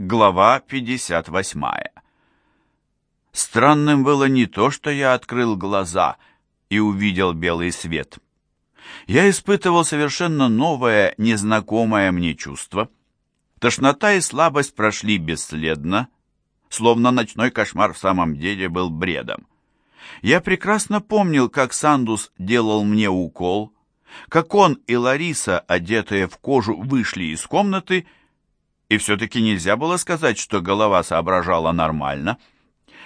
Глава 58. Странным было не то, что я открыл глаза и увидел белый свет. Я испытывал совершенно новое, незнакомое мне чувство. Тошнота и слабость прошли бесследно, словно ночной кошмар в самом деле был бредом. Я прекрасно помнил, как Сандус делал мне укол, как он и Лариса, одетые в кожу, вышли из комнаты и все-таки нельзя было сказать, что голова соображала нормально.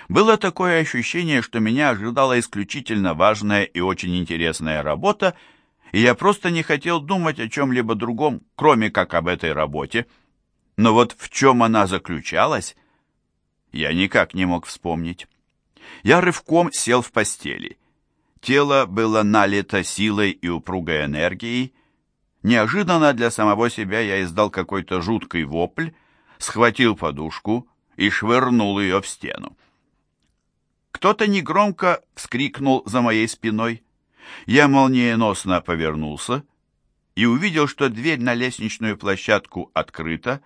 Было такое ощущение, что меня ожидала исключительно важная и очень интересная работа, и я просто не хотел думать о чем-либо другом, кроме как об этой работе. Но вот в чем она заключалась, я никак не мог вспомнить. Я рывком сел в постели. Тело было налито силой и упругой энергией, Неожиданно для самого себя я издал какой-то жуткий вопль, схватил подушку и швырнул ее в стену. Кто-то негромко вскрикнул за моей спиной. Я молниеносно повернулся и увидел, что дверь на лестничную площадку открыта,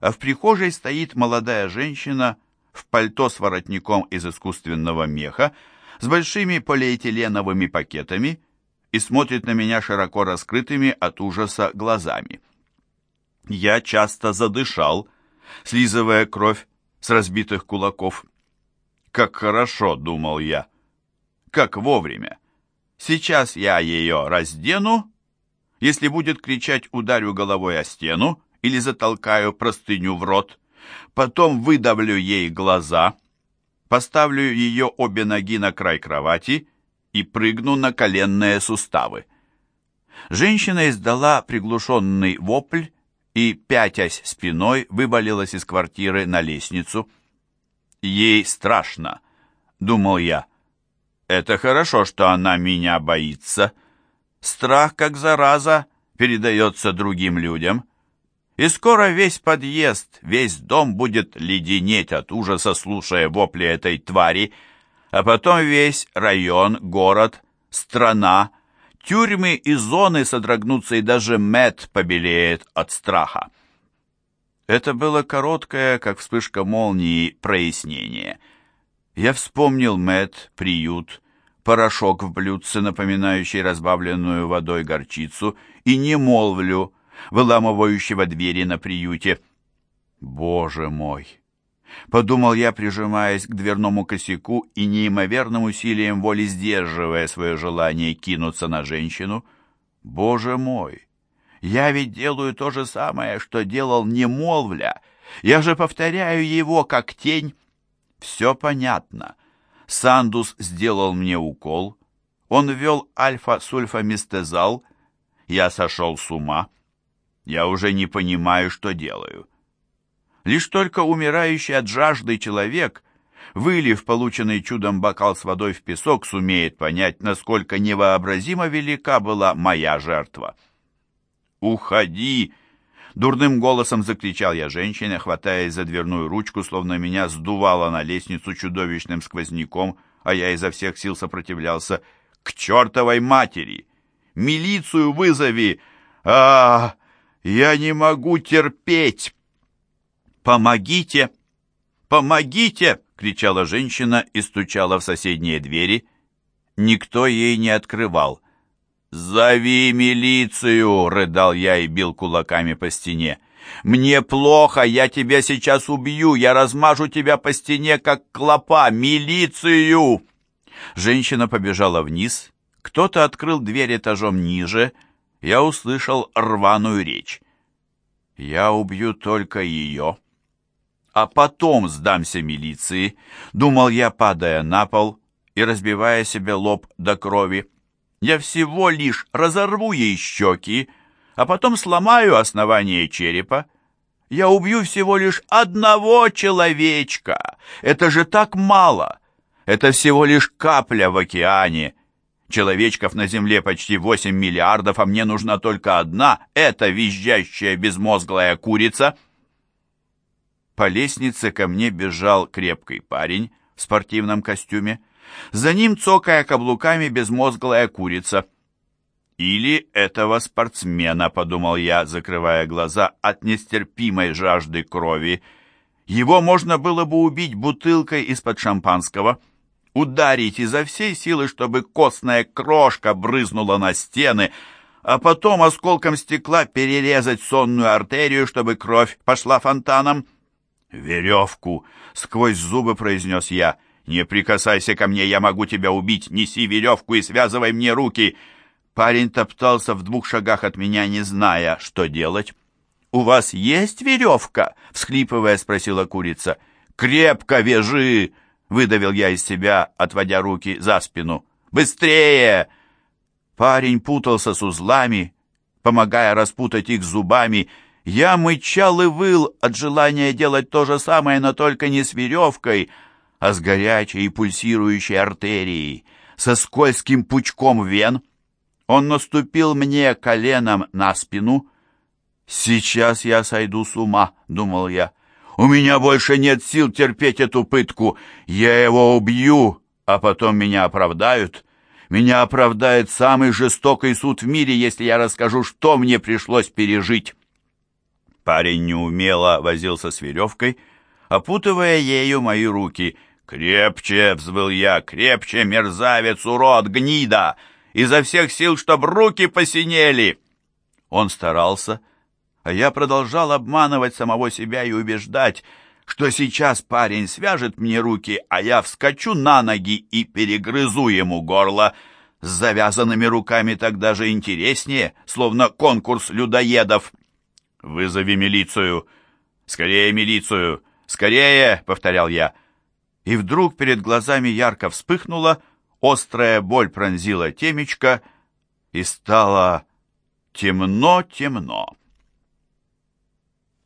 а в прихожей стоит молодая женщина в пальто с воротником из искусственного меха, с большими полиэтиленовыми пакетами и смотрит на меня широко раскрытыми от ужаса глазами. Я часто задышал, слизывая кровь с разбитых кулаков. Как хорошо, думал я. Как вовремя. Сейчас я ее раздену. Если будет кричать, ударю головой о стену или затолкаю простыню в рот. Потом выдавлю ей глаза, поставлю ее обе ноги на край кровати и прыгну на коленные суставы. Женщина издала приглушенный вопль и, пятясь спиной, вывалилась из квартиры на лестницу. «Ей страшно», — думал я. «Это хорошо, что она меня боится. Страх, как зараза, передается другим людям. И скоро весь подъезд, весь дом будет леденеть от ужаса, слушая вопли этой твари, — а потом весь район, город, страна, тюрьмы и зоны содрогнутся, и даже Мэт побелеет от страха. Это было короткое, как вспышка молнии, прояснение. Я вспомнил Мэт, приют, порошок в блюдце, напоминающий разбавленную водой горчицу, и не молвлю, выламывающего двери на приюте. Боже мой! Подумал я, прижимаясь к дверному косяку и неимоверным усилием воли сдерживая свое желание кинуться на женщину. Боже мой! Я ведь делаю то же самое, что делал немолвля. Я же повторяю его, как тень. Все понятно. Сандус сделал мне укол. Он ввел альфа-сульфамистезал. Я сошел с ума. Я уже не понимаю, что делаю. Лишь только умирающий от жажды человек, вылив полученный чудом бокал с водой в песок, сумеет понять, насколько невообразимо велика была моя жертва. «Уходи!» — дурным голосом закричал я женщине, хватаясь за дверную ручку, словно меня сдувало на лестницу чудовищным сквозняком, а я изо всех сил сопротивлялся. «К чертовой матери! Милицию вызови! а, -а, Я не могу терпеть!» «Помогите! Помогите!» — кричала женщина и стучала в соседние двери. Никто ей не открывал. «Зови милицию!» — рыдал я и бил кулаками по стене. «Мне плохо, я тебя сейчас убью, я размажу тебя по стене, как клопа! Милицию!» Женщина побежала вниз, кто-то открыл дверь этажом ниже, я услышал рваную речь. «Я убью только ее!» А потом сдамся милиции, думал я, падая на пол и разбивая себе лоб до крови. Я всего лишь разорву ей щеки, а потом сломаю основание черепа. Я убью всего лишь одного человечка. Это же так мало. Это всего лишь капля в океане. Человечков на Земле почти 8 миллиардов, а мне нужна только одна. Это визжащая безмозглая курица — по лестнице ко мне бежал крепкий парень в спортивном костюме. За ним, цокая каблуками, безмозглая курица. «Или этого спортсмена», — подумал я, закрывая глаза от нестерпимой жажды крови. Его можно было бы убить бутылкой из-под шампанского, ударить изо всей силы, чтобы костная крошка брызнула на стены, а потом осколком стекла перерезать сонную артерию, чтобы кровь пошла фонтаном. «Веревку!» — сквозь зубы произнес я. «Не прикасайся ко мне, я могу тебя убить! Неси веревку и связывай мне руки!» Парень топтался в двух шагах от меня, не зная, что делать. «У вас есть веревка?» — всхлипывая спросила курица. «Крепко вяжи!» — выдавил я из себя, отводя руки за спину. «Быстрее!» Парень путался с узлами, помогая распутать их зубами. Я мычал и выл от желания делать то же самое, но только не с веревкой, а с горячей и пульсирующей артерией, со скользким пучком вен. Он наступил мне коленом на спину, «Сейчас я сойду с ума», — думал я. «У меня больше нет сил терпеть эту пытку. Я его убью, а потом меня оправдают. Меня оправдает самый жестокий суд в мире, если я расскажу, что мне пришлось пережить». Парень неумело возился с веревкой, опутывая ею мои руки. «Крепче!» — взвыл я. «Крепче, мерзавец, урод, гнида! Изо всех сил, чтоб руки посинели!» Он старался, — а я продолжал обманывать самого себя и убеждать, что сейчас парень свяжет мне руки, а я вскочу на ноги и перегрызу ему горло. С завязанными руками так даже интереснее, словно конкурс людоедов. «Вызови милицию! Скорее милицию! Скорее!» — повторял я. И вдруг перед глазами ярко вспыхнула, острая боль пронзила темечко, и стало темно-темно.